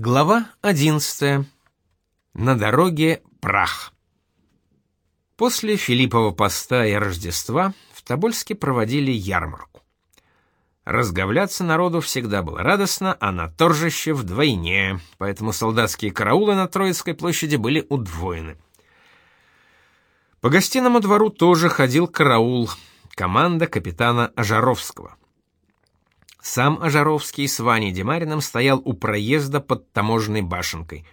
Глава 11. На дороге прах. После Филиппова поста и Рождества в Тобольске проводили ярмарку. Разговляться народу всегда было радостно, а на торжище вдвойне, поэтому солдатские караулы на Троицкой площади были удвоены. По гостиному двору тоже ходил караул, команда капитана Ажаровского. Сам Ажаровский с Ваней Демариным стоял у проезда под таможенной башенкой.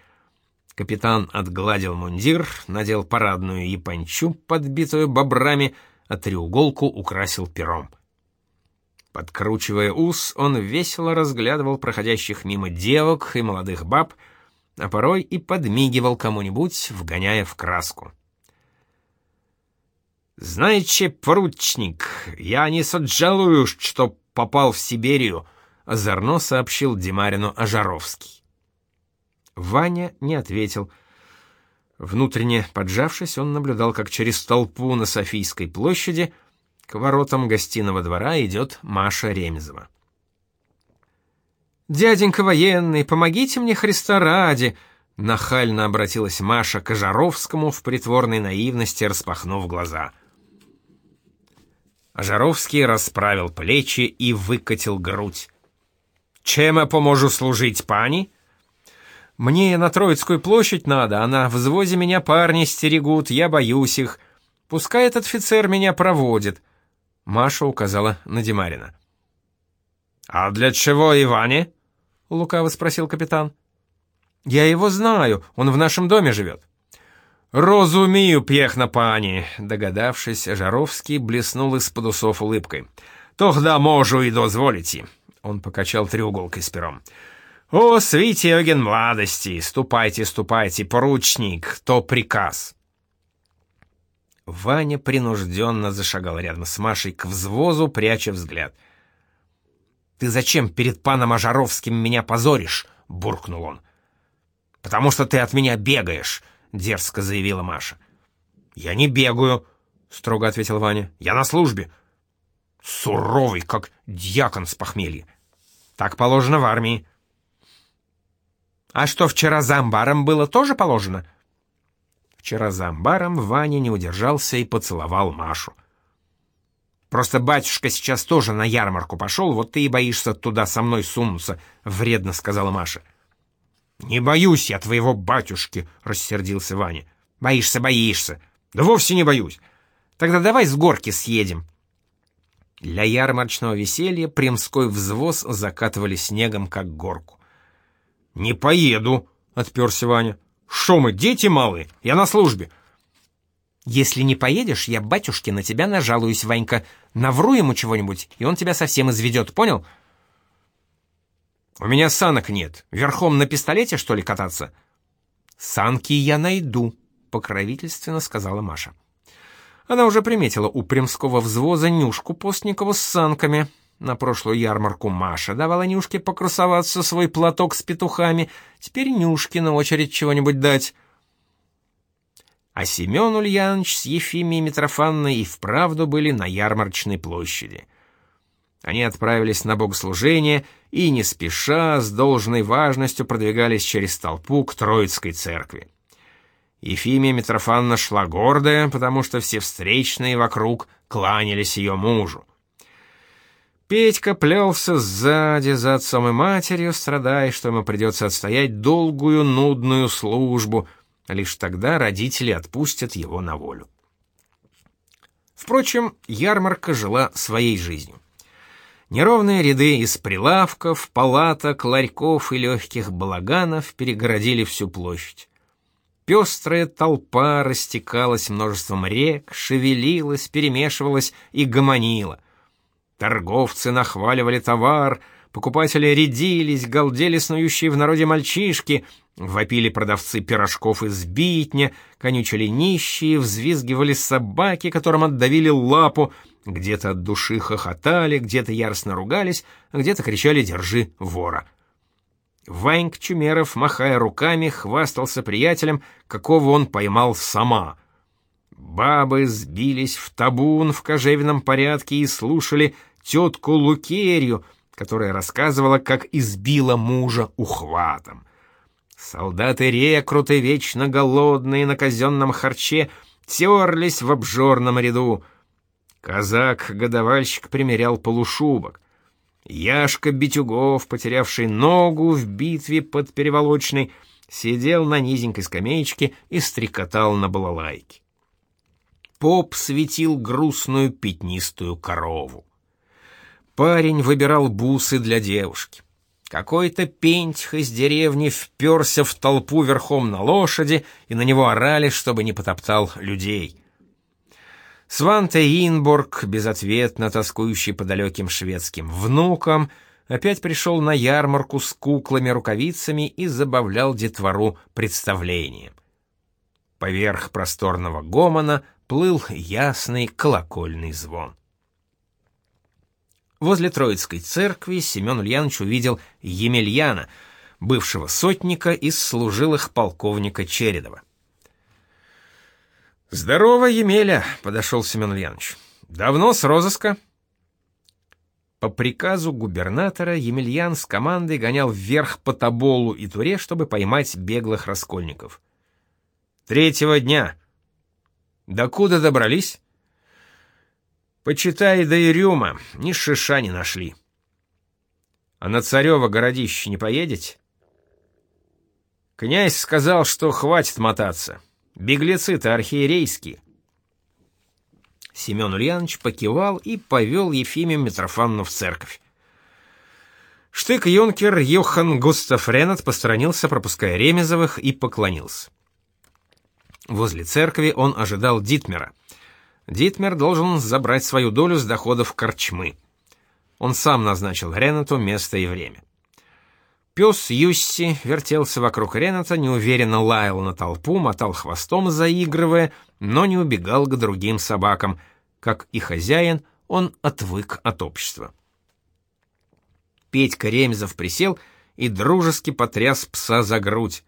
Капитан отгладил мундир, надел парадную япончу, подбитую бобрами, а треуголку украсил пером. Подкручивая ус, он весело разглядывал проходящих мимо девок и молодых баб, а порой и подмигивал кому-нибудь, вгоняя в краску. «Знаете, поручник, я не соджалую, что попал в Сибирию», — озорно сообщил Димарину Ажаровский. Ваня не ответил. Внутренне поджавшись, он наблюдал, как через толпу на Софийской площади к воротам гостиного двора идет Маша Ремезова. «Дяденька военный, помогите мне Христа ради!» Нахально обратилась Маша к Ажаровскому в притворной наивности, распахнув глаза — Жаровский расправил плечи и выкатил грудь. «Чем я поможу служить, пани?» «Мне на Троицкую площадь надо, а на взвозе меня парни стерегут, я боюсь их. Пускай этот офицер меня проводит», — Маша указала на Димарина. «А для чего Иване?» — лукаво спросил капитан. «Я его знаю, он в нашем доме живет». «Розумію, п'єхна пані», — догадавшись, Жаровский блеснул из-под усов улыбкой. «Тогда можу и дозволите», — он покачал треуголкой с пером. «О, свите оген младости! Ступайте, ступайте, поручник, то приказ!» Ваня принужденно зашагал рядом с Машей к взвозу, пряча взгляд. «Ты зачем перед паном Ажаровским меня позоришь?» — буркнул он. «Потому что ты от меня бегаешь Дерзко заявила Маша. «Я не бегаю», — строго ответил Ваня. «Я на службе». «Суровый, как дьякон с похмелья. Так положено в армии». «А что вчера за амбаром было, тоже положено?» Вчера за амбаром Ваня не удержался и поцеловал Машу. «Просто батюшка сейчас тоже на ярмарку пошел, вот ты и боишься туда со мной сунуться», — вредно сказала Маша. — «Не боюсь я твоего батюшки», — рассердился Ваня. «Боишься, боишься. Да вовсе не боюсь. Тогда давай с горки съедем». Для ярмарочного веселья Примской взвоз закатывали снегом, как горку. «Не поеду», — отперся Ваня. «Шо мы, дети малые? Я на службе». «Если не поедешь, я батюшке на тебя нажалуюсь, Ванька. Навру ему чего-нибудь, и он тебя совсем изведет, понял?» У меня санок нет. Верхом на пистолете, что ли, кататься? Санки я найду, покровительственно сказала Маша. Она уже приметила у Примского взвоза Нюшку Постникову с санками. На прошлую ярмарку Маша давала Нюшке покрасоваться свой платок с петухами. Теперь Нюшке на очередь чего-нибудь дать. А Семен Ульянович с Ефимией Митрофанной и вправду были на ярмарочной площади. Они отправились на богослужение и не спеша, с должной важностью продвигались через толпу к Троицкой церкви. Ефимия Митрофановна шла гордая, потому что все встречные вокруг кланялись ее мужу. Петька плелся сзади за отцом и матерью, страдая, что ему придется отстоять долгую, нудную службу, лишь тогда родители отпустят его на волю. Впрочем, ярмарка жила своей жизнью. Неровные ряды из прилавков, палаток, ларьков и легких балаганов перегородили всю площадь. Пестрая толпа растекалась множеством рек, шевелилась, перемешивалась и гомонила. Торговцы нахваливали товар, покупатели рядились, галдели снующие в народе мальчишки, вопили продавцы пирожков из битня, конючили нищие, взвизгивали собаки, которым отдавили лапу, где-то от души хохотали, где-то яростно ругались, где-то кричали «Держи вора!». Ваньк Чумеров, махая руками, хвастался приятелем, какого он поймал сама. Бабы сбились в табун в кожевенном порядке и слушали тетку Лукерью, которая рассказывала, как избила мужа ухватом. Солдаты рекруты, вечно голодные на казенном харче, терлись в обжорном ряду. Казак-годовальщик примерял полушубок. Яшка Битюгов, потерявший ногу в битве под Переволочной, сидел на низенькой скамеечке и стрекотал на балалайке. Поп светил грустную пятнистую корову. Парень выбирал бусы для девушки. Какой-то пентьх из деревни вперся в толпу верхом на лошади, и на него орали, чтобы не потоптал людей. Сванте Инборг, безответно тоскующий по далеким шведским внукам, опять пришел на ярмарку с куклами-рукавицами и забавлял детвору представлением. Поверх просторного гомона плыл ясный колокольный звон. Возле Троицкой церкви Семен Ульянович увидел Емельяна, бывшего сотника из служилых полковника Чередова. «Здорово, Емеля!» — подошел Семен Ульянович. «Давно с розыска?» По приказу губернатора Емельян с командой гонял вверх по Тоболу и Туре, чтобы поймать беглых раскольников. «Третьего дня!» «Докуда добрались?» Почитай до Ирюма, ни шиша не нашли. А на Царево городище не поедете? Князь сказал, что хватит мотаться. Беглецы-то архиерейские. Семен Ульянович покивал и повел Ефимию Митрофановну в церковь. Штык-юнкер Йохан Густав Ренат посторонился, пропуская Ремезовых, и поклонился. Возле церкви он ожидал Дитмера — Дитмер должен забрать свою долю с доходов корчмы. Он сам назначил Ренату место и время. Пес Юсси вертелся вокруг Рената, неуверенно лаял на толпу, мотал хвостом, заигрывая, но не убегал к другим собакам. Как и хозяин, он отвык от общества. Петька Ремезов присел и дружески потряс пса за грудь.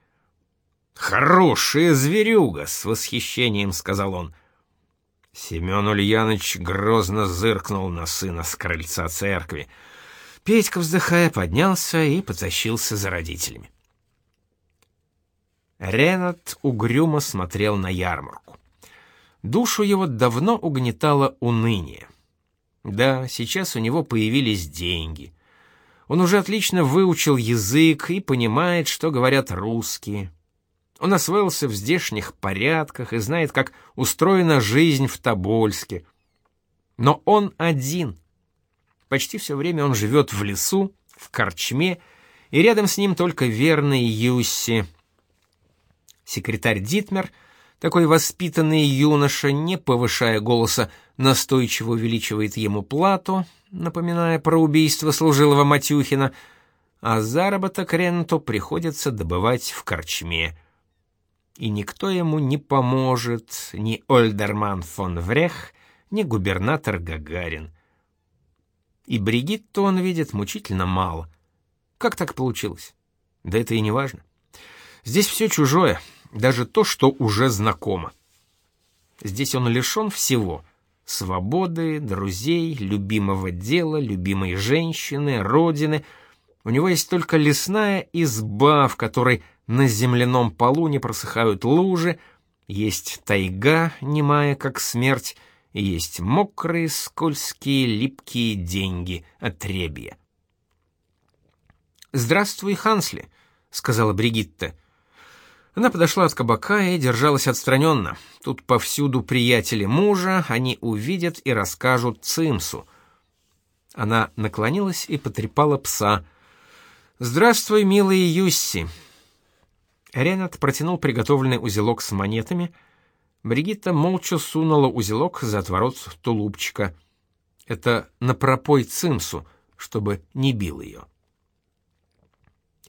«Хорошая зверюга!» — с восхищением сказал он — Семен Ульянович грозно зыркнул на сына с крыльца церкви. Петька, вздыхая, поднялся и потащился за родителями. Ренат угрюмо смотрел на ярмарку. Душу его давно угнетало уныние. Да, сейчас у него появились деньги. Он уже отлично выучил язык и понимает, что говорят русские. Он освоился в здешних порядках и знает, как устроена жизнь в Тобольске. Но он один. Почти все время он живет в лесу, в корчме, и рядом с ним только верный Юсси. Секретарь Дитмер, такой воспитанный юноша, не повышая голоса, настойчиво увеличивает ему плату, напоминая про убийство служилого Матюхина, а заработок Ренту приходится добывать в корчме и никто ему не поможет, ни Ольдерман фон Врех, ни губернатор Гагарин. И Бригитту он видит мучительно мало. Как так получилось? Да это и не важно. Здесь все чужое, даже то, что уже знакомо. Здесь он лишен всего — свободы, друзей, любимого дела, любимой женщины, родины. У него есть только лесная изба, в которой на земляном полу не просыхают лужи, есть тайга, немая как смерть, есть мокрые, скользкие, липкие деньги, отребья. «Здравствуй, Хансли», — сказала Бригитта. Она подошла от кабака и держалась отстраненно. Тут повсюду приятели мужа, они увидят и расскажут Цимсу. Она наклонилась и потрепала пса. «Здравствуй, милый Юсси. Ренат протянул приготовленный узелок с монетами. Бригитта молча сунула узелок за отворот тулупчика. Это на пропой цимсу, чтобы не бил ее.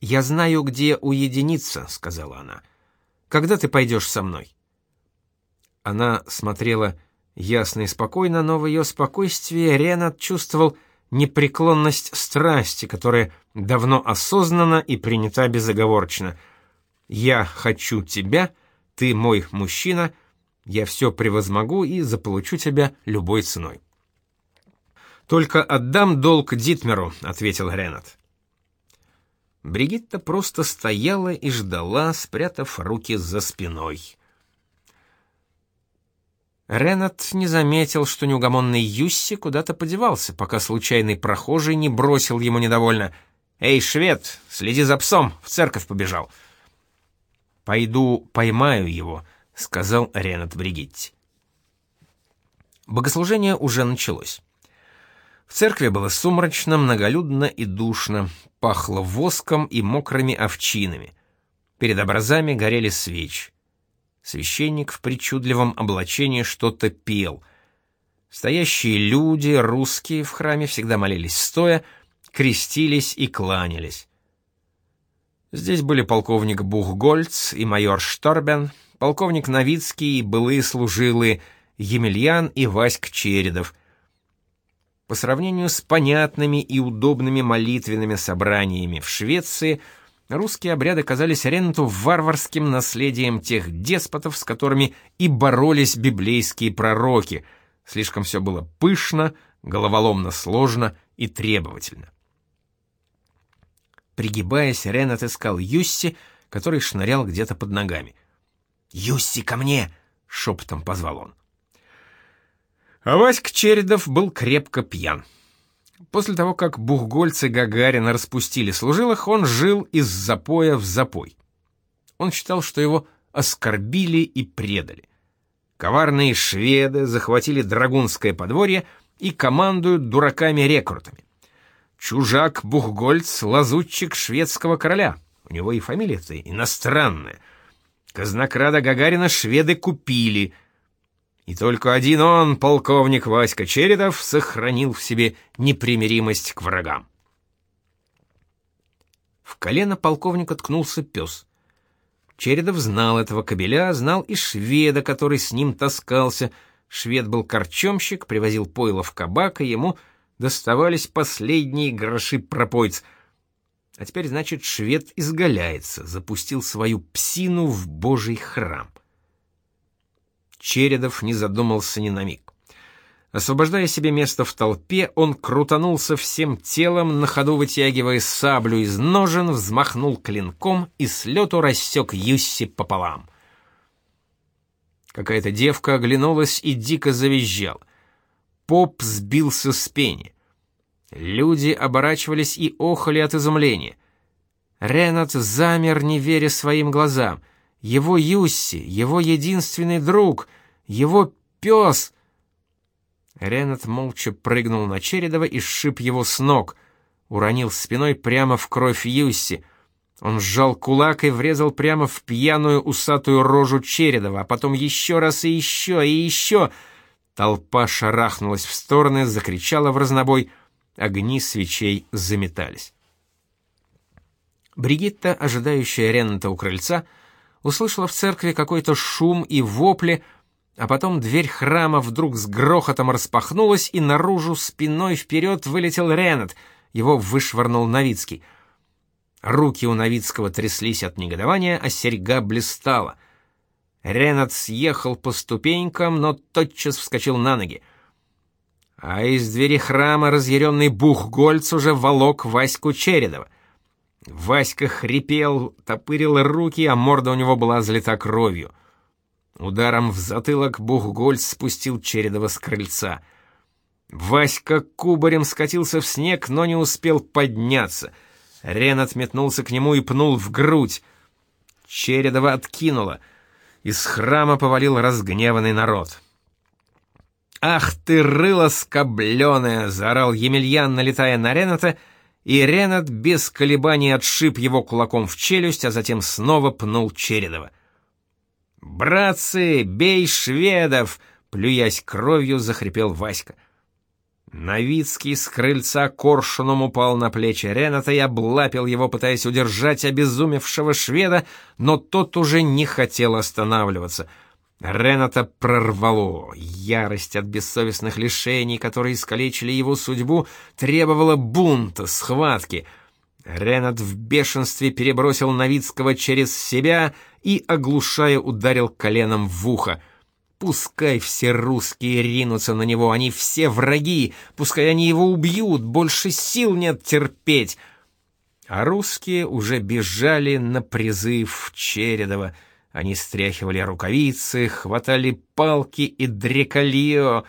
«Я знаю, где уединиться», — сказала она. «Когда ты пойдешь со мной?» Она смотрела ясно и спокойно, но в ее спокойствии Ренат чувствовал непреклонность страсти, которая давно осознана и принята безоговорочно — я хочу тебя, ты мой мужчина, я все превозмогу и заполучу тебя любой ценой. Только отдам долг Дитмеру, ответил Ренат. Бригитта просто стояла и ждала, спрятав руки за спиной. Ренат не заметил, что неугомонный Юсси куда-то подевался, пока случайный прохожий не бросил ему недовольно. «Эй, швед, следи за псом, в церковь побежал». «Пойду поймаю его», — сказал Ренат Бригитти. Богослужение уже началось. В церкви было сумрачно, многолюдно и душно, пахло воском и мокрыми овчинами. Перед образами горели свечи. Священник в причудливом облачении что-то пел. Стоящие люди, русские, в храме всегда молились стоя, крестились и кланялись. Здесь были полковник Бухгольц и майор Шторбен, полковник Новицкий былые служилые Емельян и Васьк Чередов. По сравнению с понятными и удобными молитвенными собраниями в Швеции – русские обряды казались Ренату варварским наследием тех деспотов, с которыми и боролись библейские пророки. Слишком все было пышно, головоломно сложно и требовательно. Пригибаясь, Ренат искал Юсси, который шнырял где-то под ногами. «Юсси, ко мне!» — шепотом позвал он. А Васька Чередов был крепко пьян. После того, как бухгольцы Гагарина распустили служилых, он жил из запоя в запой. Он считал, что его оскорбили и предали. Коварные шведы захватили драгунское подворье и командуют дураками-рекрутами. Чужак Бухгольц — лазутчик шведского короля. У него и фамилия-то иностранная. Казнокрада Гагарина шведы купили — и только один он, полковник Васька Чередов, сохранил в себе непримиримость к врагам. В колено полковника ткнулся пес. Чередов знал этого кобеля, знал и шведа, который с ним таскался. Швед был корчомщик, привозил пойло в кабак, и ему доставались последние гроши пропойц. А теперь, значит, швед изгаляется, запустил свою псину в божий храм. Чередов не задумался ни на миг. Освобождая себе место в толпе, он крутанулся всем телом, на ходу вытягивая саблю из ножен, взмахнул клинком и с лету рассек Юсси пополам. Какая-то девка оглянулась и дико завизжала. Поп сбился с пени. Люди оборачивались и охали от изумления. Ренат замер, не веря своим глазам — его Юсси, его единственный друг, его пес. Ренат молча прыгнул на Чередова и сшиб его с ног, уронил спиной прямо в кровь Юсси. Он сжал кулак и врезал прямо в пьяную усатую рожу Чередова, а потом еще раз и еще, и еще. Толпа шарахнулась в стороны, закричала в разнобой, огни свечей заметались. Бригитта, ожидающая Рената у крыльца, — услышала в церкви какой-то шум и вопли, а потом дверь храма вдруг с грохотом распахнулась, и наружу спиной вперед вылетел Ренат, его вышвырнул Новицкий. Руки у Новицкого тряслись от негодования, а серьга блистала. Ренат съехал по ступенькам, но тотчас вскочил на ноги. А из двери храма разъяренный Бухгольц уже волок Ваську Чередова. Васька хрипел, топырил руки, а морда у него была залита кровью. Ударом в затылок Бухгольц спустил Чередова с крыльца. Васька кубарем скатился в снег, но не успел подняться. Рен отметнулся к нему и пнул в грудь. Чередова откинуло. Из храма повалил разгневанный народ. «Ах ты, рыло скобленое!» — заорал Емельян, налетая на Рената — и Ренат без колебаний отшиб его кулаком в челюсть, а затем снова пнул Чередова. «Братцы, бей шведов!» — плюясь кровью, захрипел Васька. Новицкий с крыльца коршуном упал на плечи Рената и облапил его, пытаясь удержать обезумевшего шведа, но тот уже не хотел останавливаться — Рената прорвало. Ярость от бессовестных лишений, которые искалечили его судьбу, требовала бунта, схватки. Ренат в бешенстве перебросил Новицкого через себя и, оглушая, ударил коленом в ухо. Пускай все русские ринутся на него, они все враги, пускай они его убьют, больше сил нет терпеть. А русские уже бежали на призыв Чередова. Они стряхивали рукавицы, хватали палки и дреколио.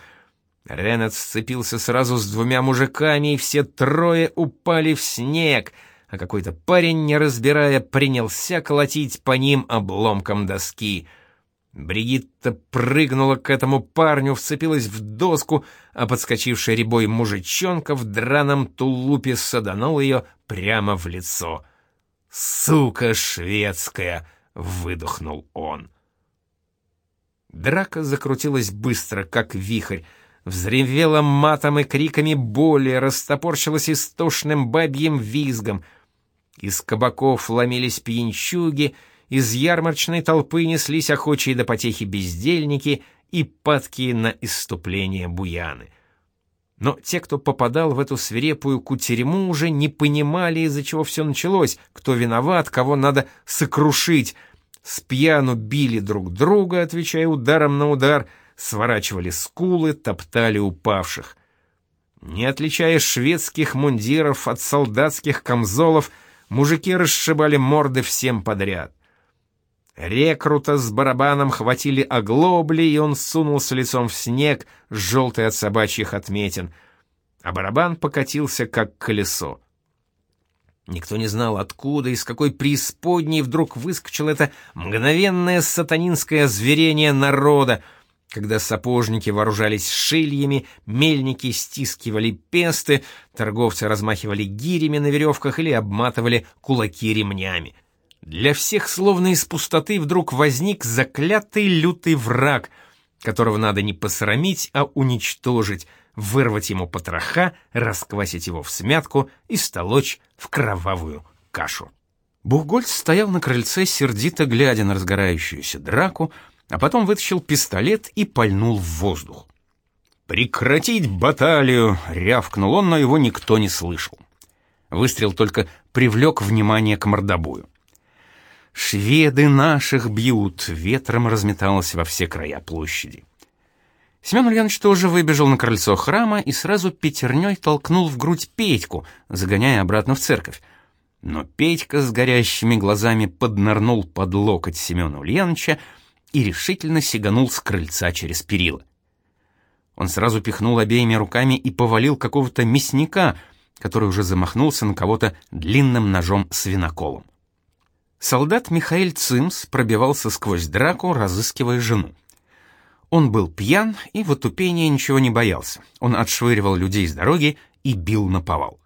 Ренат сцепился сразу с двумя мужиками, и все трое упали в снег, а какой-то парень, не разбирая, принялся колотить по ним обломком доски — Бригитта прыгнула к этому парню, вцепилась в доску, а подскочивший рябой мужичонка в драном тулупе саданул ее прямо в лицо. «Сука шведская!» — выдохнул он. Драка закрутилась быстро, как вихрь, взревела матом и криками боли, растопорщилась истошным бабьим визгом. Из кабаков ломились пьянчуги — из ярмарочной толпы неслись охочие до потехи бездельники и падкие на исступление буяны. Но те, кто попадал в эту свирепую кутерьму, уже не понимали, из-за чего все началось, кто виноват, кого надо сокрушить. С пьяну били друг друга, отвечая ударом на удар, сворачивали скулы, топтали упавших. Не отличая шведских мундиров от солдатских камзолов, мужики расшибали морды всем подряд. Рекрута с барабаном хватили оглобли, и он сунулся лицом в снег, желтый от собачьих отметин, а барабан покатился, как колесо. Никто не знал, откуда и с какой преисподней вдруг выскочило это мгновенное сатанинское озверение народа, когда сапожники вооружались шильями, мельники стискивали песты, торговцы размахивали гирями на веревках или обматывали кулаки ремнями. Для всех словно из пустоты вдруг возник заклятый лютый враг, которого надо не посрамить, а уничтожить, вырвать ему потроха, расквасить его в смятку и столочь в кровавую кашу. Бухгольц стоял на крыльце, сердито глядя на разгорающуюся драку, а потом вытащил пистолет и пальнул в воздух. «Прекратить баталию!» — рявкнул он, но его никто не слышал. Выстрел только привлек внимание к мордобою. «Шведы наших бьют!» — ветром разметалось во все края площади. Семен Ульянович тоже выбежал на крыльцо храма и сразу пятерней толкнул в грудь Петьку, загоняя обратно в церковь. Но Петька с горящими глазами поднырнул под локоть Семена Ульяновича и решительно сиганул с крыльца через перила. Он сразу пихнул обеими руками и повалил какого-то мясника, который уже замахнулся на кого-то длинным ножом свиноколом. Солдат Михаил Цимс пробивался сквозь драку, разыскивая жену. Он был пьян и в отупении ничего не боялся. Он отшвыривал людей с дороги и бил на повал.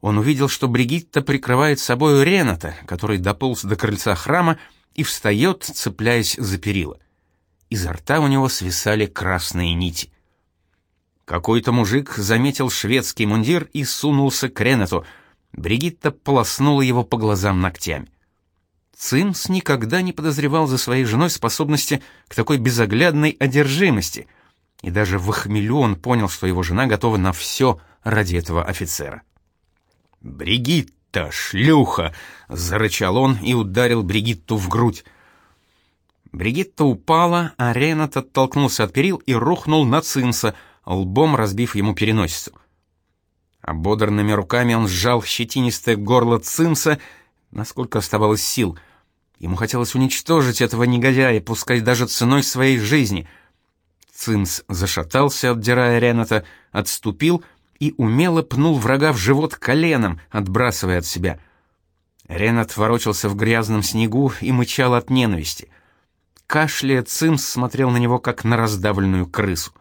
Он увидел, что Бригитта прикрывает собою Рената, который дополз до крыльца храма и встает, цепляясь за перила. Изо рта у него свисали красные нити. Какой-то мужик заметил шведский мундир и сунулся к Ренату. Бригитта полоснула его по глазам ногтями. Цимс никогда не подозревал за своей женой способности к такой безоглядной одержимости, и даже в хмелю он понял, что его жена готова на все ради этого офицера. «Бригитта, шлюха!» — зарычал он и ударил Бригитту в грудь. Бригитта упала, а Ренат оттолкнулся от перил и рухнул на Цимса, лбом разбив ему переносицу. Ободранными руками он сжал щетинистое горло Цимса насколько оставалось сил. Ему хотелось уничтожить этого негодяя, пускай даже ценой своей жизни. Цимс зашатался, отдирая Рената, отступил и умело пнул врага в живот коленом, отбрасывая от себя. Ренат ворочался в грязном снегу и мычал от ненависти. Кашляя, Цимс смотрел на него, как на раздавленную крысу.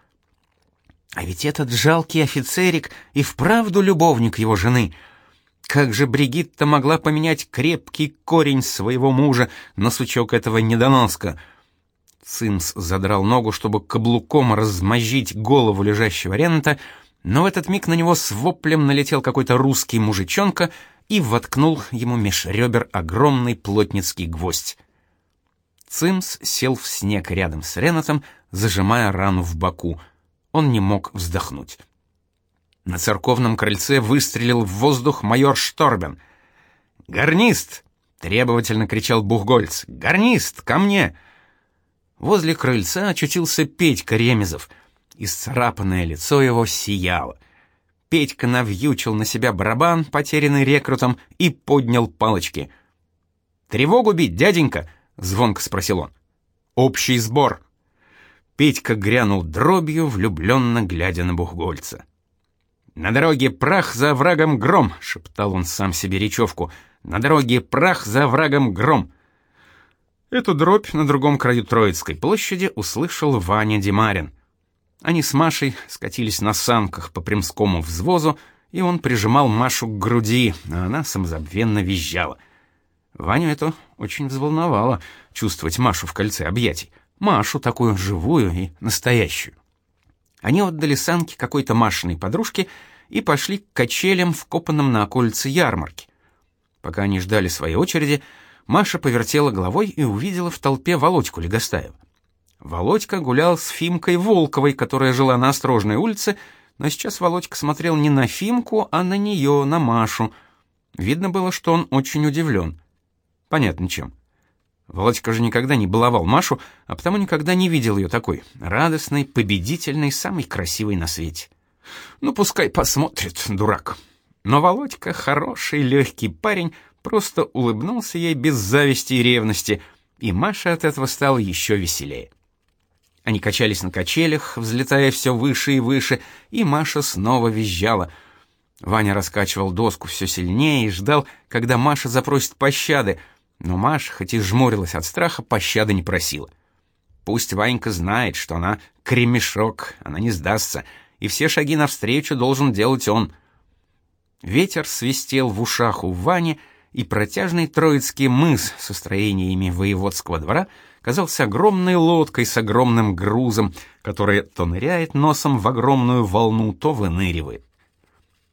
А ведь этот жалкий офицерик и вправду любовник его жены — как же Бригитта могла поменять крепкий корень своего мужа на сучок этого недоноска? Цимс задрал ногу, чтобы каблуком размозжить голову лежащего Рента, но в этот миг на него с воплем налетел какой-то русский мужичонка и воткнул ему меж ребер огромный плотницкий гвоздь. Цимс сел в снег рядом с Ренатом, зажимая рану в боку. Он не мог вздохнуть. На церковном крыльце выстрелил в воздух майор Шторбен. «Гарнист!» — требовательно кричал Бухгольц. «Гарнист, ко мне!» Возле крыльца очутился Петька Ремезов. Исцарапанное лицо его сияло. Петька навьючил на себя барабан, потерянный рекрутом, и поднял палочки. «Тревогу бить, дяденька?» — звонко спросил он. «Общий сбор». Петька грянул дробью, влюбленно глядя на Бухгольца. «На дороге прах за врагом гром!» — шептал он сам себе речевку. «На дороге прах за врагом гром!» Эту дробь на другом краю Троицкой площади услышал Ваня Демарин. Они с Машей скатились на санках по Примскому взвозу, и он прижимал Машу к груди, а она самозабвенно визжала. Ваню это очень взволновало, чувствовать Машу в кольце объятий. Машу такую живую и настоящую. Они отдали санки какой-то Машиной подружке и пошли к качелям, вкопанным на околице ярмарки. Пока они ждали своей очереди, Маша повертела головой и увидела в толпе Володьку Легостаева. Володька гулял с Фимкой Волковой, которая жила на Острожной улице, но сейчас Володька смотрел не на Фимку, а на нее, на Машу. Видно было, что он очень удивлен. Понятно чем. Володька же никогда не баловал Машу, а потому никогда не видел ее такой радостной, победительной, самой красивой на свете. Ну, пускай посмотрит, дурак. Но Володька, хороший, легкий парень, просто улыбнулся ей без зависти и ревности, и Маша от этого стала еще веселее. Они качались на качелях, взлетая все выше и выше, и Маша снова визжала. Ваня раскачивал доску все сильнее и ждал, когда Маша запросит пощады — но Маша, хоть и жмурилась от страха, пощады не просила. Пусть Ванька знает, что она кремешок, она не сдастся, и все шаги навстречу должен делать он. Ветер свистел в ушах у Вани, и протяжный Троицкий мыс со строениями воеводского двора казался огромной лодкой с огромным грузом, которая то ныряет носом в огромную волну, то выныривает.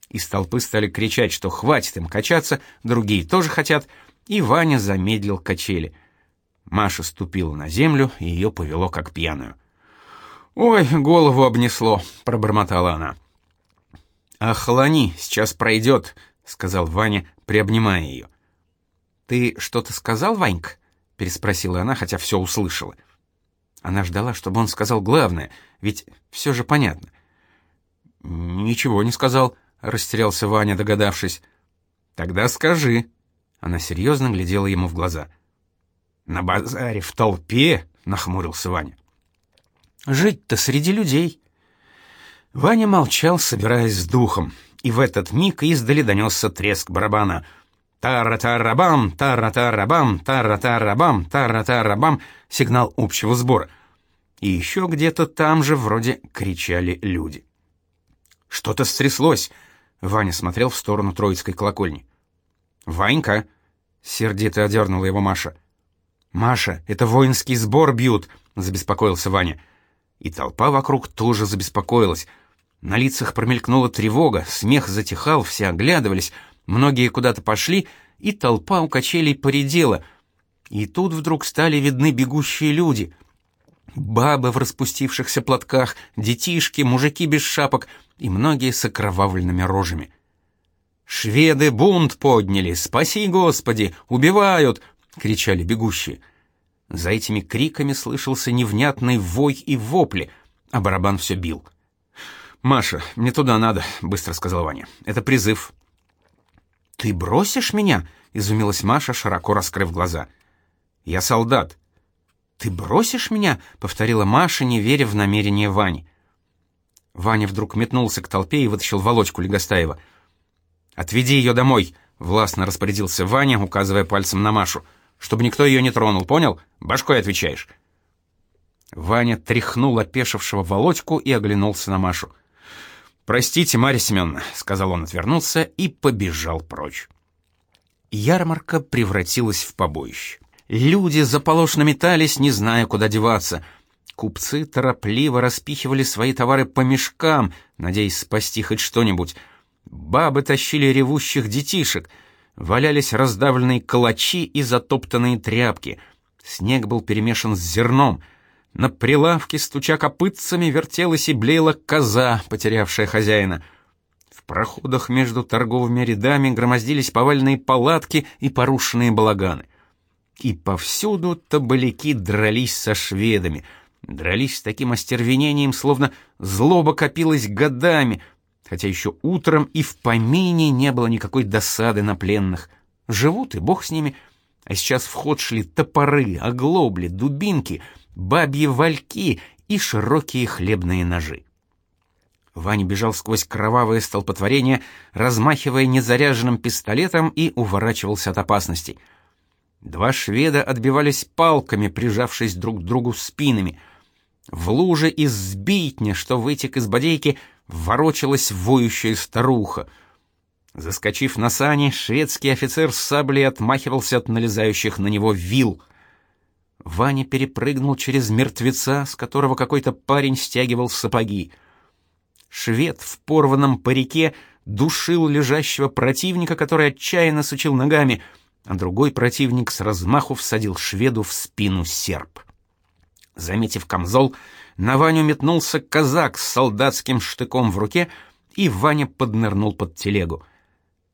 Из толпы стали кричать, что хватит им качаться, другие тоже хотят — и Ваня замедлил качели. Маша ступила на землю, и ее повело как пьяную. «Ой, голову обнесло», — пробормотала она. «Охлони, сейчас пройдет», — сказал Ваня, приобнимая ее. «Ты что-то сказал, Ванька?» — переспросила она, хотя все услышала. Она ждала, чтобы он сказал главное, ведь все же понятно. «Ничего не сказал», — растерялся Ваня, догадавшись. «Тогда скажи», она серьезно глядела ему в глаза. «На базаре, в толпе?» — нахмурился Ваня. «Жить-то среди людей». Ваня молчал, собираясь с духом, и в этот миг издали донесся треск барабана. «Тара-тара-бам! Тара-тара-бам! Тара-тара-бам! Тара-тара-бам!» — сигнал общего сбора. И еще где-то там же вроде кричали люди. «Что-то стряслось!» — Ваня смотрел в сторону Троицкой колокольни. «Ванька!» — сердито одернула его Маша. «Маша, это воинский сбор бьют!» — забеспокоился Ваня. И толпа вокруг тоже забеспокоилась. На лицах промелькнула тревога, смех затихал, все оглядывались, многие куда-то пошли, и толпа у качелей поредела. И тут вдруг стали видны бегущие люди. Бабы в распустившихся платках, детишки, мужики без шапок и многие с окровавленными рожами. «Шведы бунт подняли! Спаси, Господи! Убивают!» — кричали бегущие. За этими криками слышался невнятный вой и вопли, а барабан все бил. «Маша, мне туда надо», — быстро сказал Ваня. «Это призыв». «Ты бросишь меня?» — изумилась Маша, широко раскрыв глаза. «Я солдат». «Ты бросишь меня?» — повторила Маша, не веря в намерение Вани. Ваня вдруг метнулся к толпе и вытащил Володьку Легостаева — «Отведи ее домой», — властно распорядился Ваня, указывая пальцем на Машу. «Чтобы никто ее не тронул, понял? Башкой отвечаешь». Ваня тряхнул опешившего Володьку и оглянулся на Машу. «Простите, Марья Семеновна», — сказал он, отвернулся и побежал прочь. Ярмарка превратилась в побоище. Люди заполошно метались, не зная, куда деваться. Купцы торопливо распихивали свои товары по мешкам, надеясь спасти хоть что-нибудь — Бабы тащили ревущих детишек, валялись раздавленные калачи и затоптанные тряпки. Снег был перемешан с зерном. На прилавке, стуча копытцами, вертелась и блеяла коза, потерявшая хозяина. В проходах между торговыми рядами громоздились повальные палатки и порушенные балаганы. И повсюду табаляки дрались со шведами — дрались с таким остервенением, словно злоба копилась годами, хотя еще утром и в помине не было никакой досады на пленных. Живут и бог с ними, а сейчас в ход шли топоры, оглобли, дубинки, бабьи вальки и широкие хлебные ножи. Ваня бежал сквозь кровавое столпотворение, размахивая незаряженным пистолетом и уворачивался от опасностей. Два шведа отбивались палками, прижавшись друг к другу спинами. В луже из сбитня, что вытек из бодейки, ворочалась воющая старуха. Заскочив на сани, шведский офицер с саблей отмахивался от налезающих на него вил. Ваня перепрыгнул через мертвеца, с которого какой-то парень стягивал сапоги. Швед в порванном парике душил лежащего противника, который отчаянно сучил ногами, а другой противник с размаху всадил шведу в спину серп. Заметив камзол, на Ваню метнулся казак с солдатским штыком в руке, и Ваня поднырнул под телегу.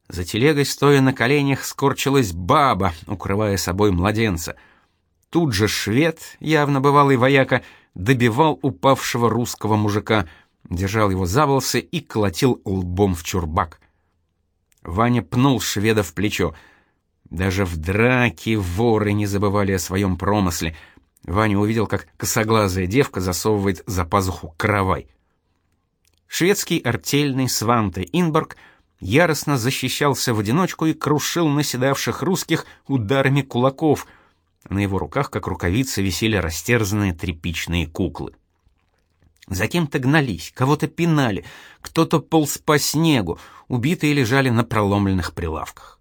За телегой, стоя на коленях, скорчилась баба, укрывая собой младенца. Тут же швед, явно бывалый вояка, добивал упавшего русского мужика, держал его за волосы и колотил лбом в чурбак. Ваня пнул шведа в плечо. Даже в драке воры не забывали о своем промысле — Ваня увидел, как косоглазая девка засовывает за пазуху каравай. Шведский артельный Сванте Инборг яростно защищался в одиночку и крушил наседавших русских ударами кулаков. На его руках, как рукавицы, висели растерзанные тряпичные куклы. За кем-то гнались, кого-то пинали, кто-то полз по снегу, убитые лежали на проломленных прилавках.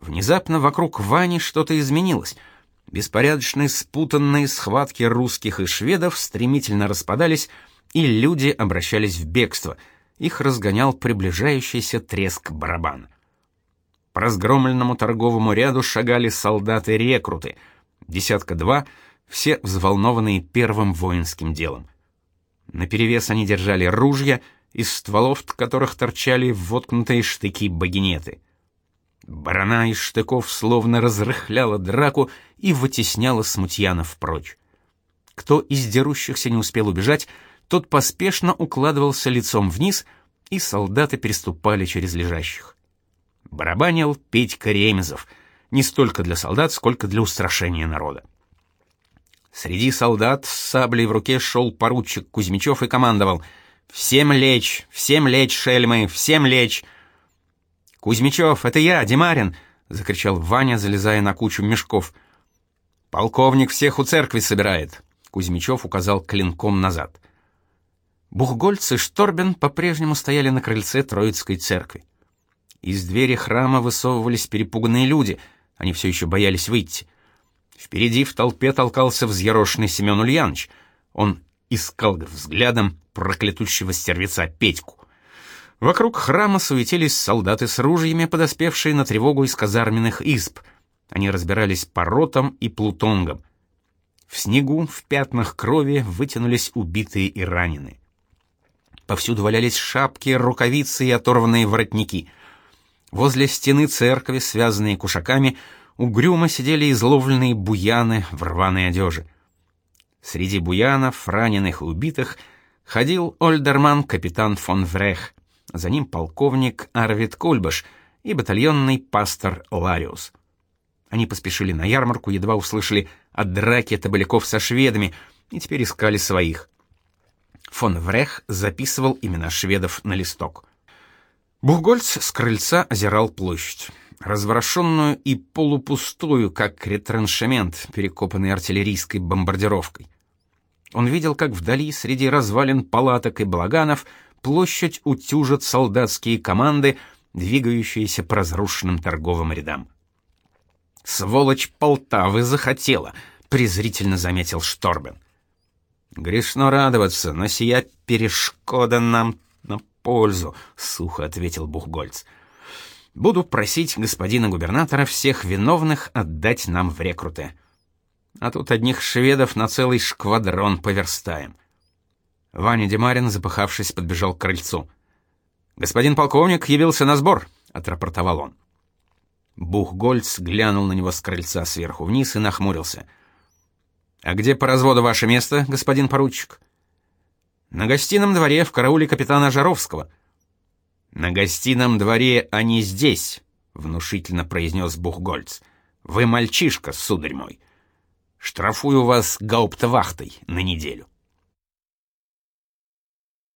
Внезапно вокруг Вани что-то изменилось — Беспорядочные спутанные схватки русских и шведов стремительно распадались, и люди обращались в бегство. Их разгонял приближающийся треск барабана. По разгромленному торговому ряду шагали солдаты-рекруты, десятка-два, все взволнованные первым воинским делом. Наперевес они держали ружья, из стволов которых торчали воткнутые штыки-багинеты. Барана из штыков словно разрыхляла драку и вытесняла смутьянов прочь. Кто из дерущихся не успел убежать, тот поспешно укладывался лицом вниз, и солдаты переступали через лежащих. Барабанил Петька Ремезов, не столько для солдат, сколько для устрашения народа. Среди солдат с саблей в руке шел поручик Кузьмичев и командовал «Всем лечь! Всем лечь, шельмы! Всем лечь!» «Кузьмичев, это я, Димарин!» — закричал Ваня, залезая на кучу мешков. «Полковник всех у церкви собирает!» — Кузьмичев указал клинком назад. Бухгольц и Шторбен по-прежнему стояли на крыльце Троицкой церкви. Из двери храма высовывались перепуганные люди, они все еще боялись выйти. Впереди в толпе толкался взъерошенный Семен Ульянович. Он искал взглядом проклятущего стервеца Петьку. Вокруг храма суетились солдаты с ружьями, подоспевшие на тревогу из казарменных изб. Они разбирались по ротам и плутонгам. В снегу, в пятнах крови вытянулись убитые и раненые. Повсюду валялись шапки, рукавицы и оторванные воротники. Возле стены церкви, связанные кушаками, угрюмо сидели изловленные буяны в рваной одежде. Среди буянов, раненых и убитых ходил ольдерман капитан фон Врех за ним полковник Арвид Кульбаш и батальонный пастор Лариус. Они поспешили на ярмарку, едва услышали о драке табаляков со шведами и теперь искали своих. Фон Врех записывал имена шведов на листок. Бухгольц с крыльца озирал площадь, разворошенную и полупустую, как ретраншемент, перекопанный артиллерийской бомбардировкой. Он видел, как вдали, среди развалин палаток и балаганов, площадь утюжат солдатские команды, двигающиеся по разрушенным торговым рядам. «Сволочь Полтавы захотела», — презрительно заметил Шторбен. «Грешно радоваться, но сия перешкода нам на пользу», — сухо ответил Бухгольц. «Буду просить господина губернатора всех виновных отдать нам в рекруты. А тут одних шведов на целый шквадрон поверстаем». Ваня Демарин, запыхавшись, подбежал к крыльцу. «Господин полковник явился на сбор», — отрапортовал он. Бухгольц глянул на него с крыльца сверху вниз и нахмурился. «А где по разводу ваше место, господин поручик?» «На гостином дворе в карауле капитана Жаровского». На гостином дворе они здесь, внушительно произнес Бухгольц. Вы мальчишка, сударь мой. Штрафую вас гауптвахтой на неделю.